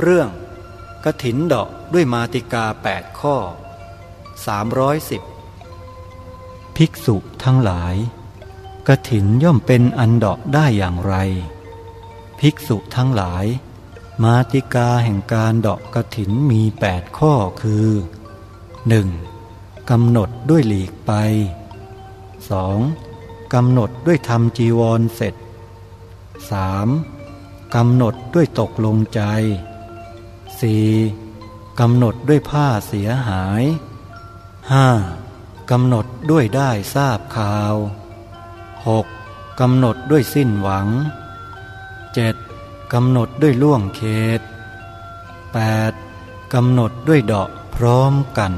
เรื่องกระถินดอกด้วยมาติกาแปดข้อ 310 ภิกษุทั้งหลายกระถินย่อมเป็นอันดอกได้อย่างไร ภิกษุทั้งหลาย มาติกาแห่งการดอกกระถินมีแปดข้อคือ 1. กำหนดด้วยหลีกไป 2. กำหนดด้วยทำจีวรเสร็จ 3. กำหนดด้วยตกลงใจ 4. กำหนดด้วยผ้าเสียหาย 5. กำหนดด้วยได้ทราบข่าว 6. กำหนดด้วยสิ้นหวัง 7. กำหนดด้วยล่วงเขต 8. กำหนดด้วยเดาะพร้อมกัน